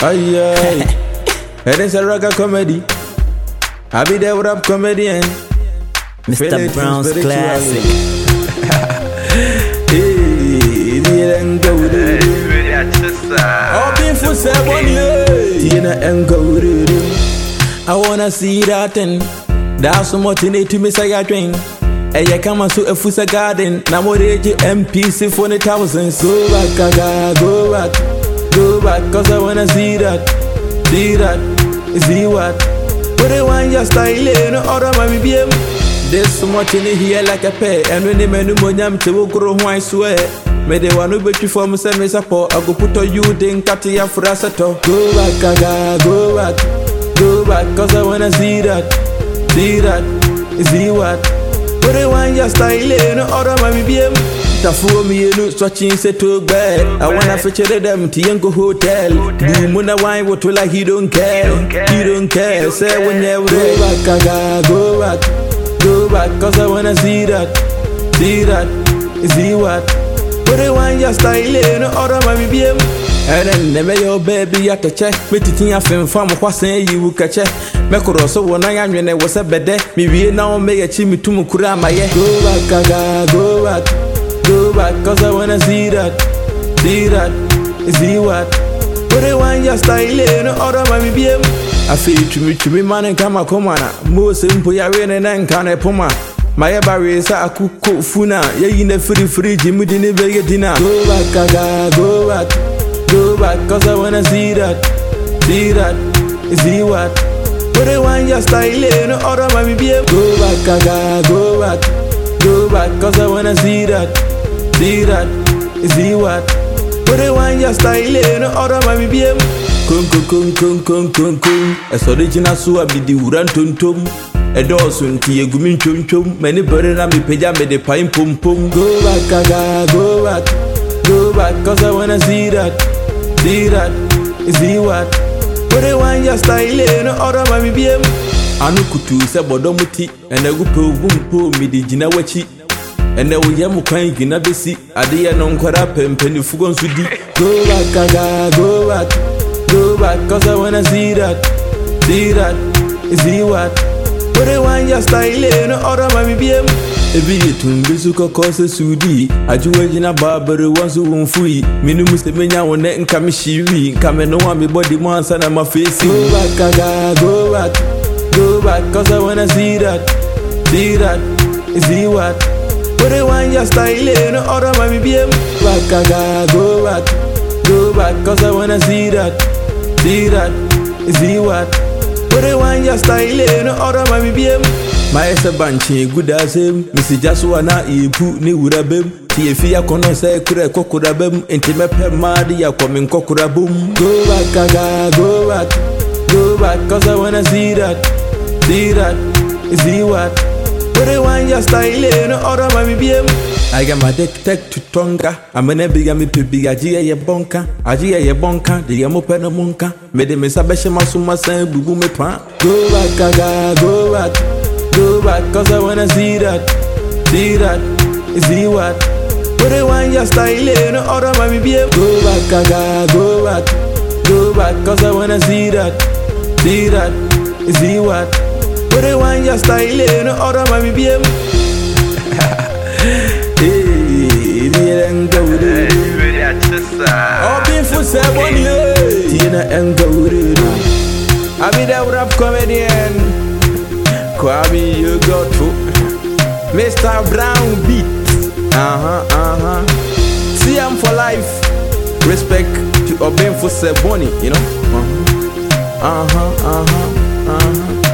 Aye, aye. it is a rocker comedy. I be there with a comedian. Mr. it Brown's classic. Hey, the enga wudu. Open for seven years. Tina enga wudu. I wanna see that thing. That's so much in it to me say I drink. Eye kama so efusa garden na mo reje MPC for the thousands. Go back, gaga, go back, go back, cause I wanna see that, see that, see what. But they want your style, no other man be BM. There's so much in here like a pair, and when the menu monyam to grow I swear. Me de wanu betri for me say me support. I go put on you then cut a seto. Go back, gaga, go back, go back, cause I wanna see that, see that, see what. But they want your style, no other man be BM. Tafuo mienu swatching se to bed. I wanna feature them to Yanko Hotel. Muna wine what will like he don't care. He don't care. Say when you go back, gaga, go back, go back, cause I wanna see that, see that, see what. But they want your style, no other man be BM. And then never your baby at the check. Me titin ya fem fam kwa sen yi wu kache. Me kuro so wona ya nwene wo se bede. Me wie na o me ya chi mi tum kura amaye. Go back, gaga, go back, back, cause I wanna see that, see that, see what. But they want your style, no other man be BM. Ah. I feel tumi tumi man kama komana. Mo se mpo ya we ne nan kana poma. mayɛ bare sɛ akokɔ funa yɛyi na firifiri gye mu de ne bɛyɛ dina go back gaga go back go back cause I wanna see that see that see what but they want your style no other man be BM go back gaga go back go back cause I wanna see that see that see what but they want your style no other man be BM kon kon kon kon kon kon kon ɛsɔre gyina so a mede wura ntontom ɛdɔɔso nti yɛgu me ntwomtwom m'ani bere na mepagya mede pae mpompom go back gaga go back. Go back cause I wanna see that. See that see what. But they want your style no other man be BM ano kutu sɛ bɔdɔ mu ti ɛnɛ gu pɛ obu mpo mede gyina w'akyi ɛnɛ woyɛ mo kwan gyina bɛsi adeyɛ no nkɔda pɛ mpanifoɔ nso di go back gaga go back go back cause I wanna see that see that see what but they want your style, no other man be BM. Ebi yɛ tumbi so kɔkɔɔ sɛ suudi adwowa gyina baabere wɔn so wɔn fui mene mu sɛ menya wo nɛ nka me hyiwi nka me no a mebɔde mu ansa na mafeesi go back go back go back cause I wanna see that see that see what but they want your style no other man be BM back gaga go back go back cause I wanna see that see that see what but they want your style, no other man be BM. My ese banchi good asem, Missy Jasua na ipu ni urabem. Tiefi ya kono se kure kokura bem, enti mepe madi ya komin kokura boom. Go back, gaga, go back, go back, cause I wanna see that, see that, see what. They want your style, no other man be BM. I got my deck tech to Tonga. I'm an big me big Ajia ye bonka. Ajia ye bonka. The Yamo Penamunka. Made me Sabesha Masuma San Bubu me pan. Go back, gaga, go back. Go back, cause I wanna see that. See that. See what? But they want your style, no other man be BM. Go back, gaga, go back. Go back, cause I wanna see that. See that. See what? But they want your style, no other man be BM. Hey, the enga wudu. Open for seven years. Tina enga wudu. I be the rap comedian. Kwame, you got to. Mr. Brown beat. Uh huh, uh huh. CM for life. Respect to Obin for Seboni, you know. Uh huh, uh huh, uh huh.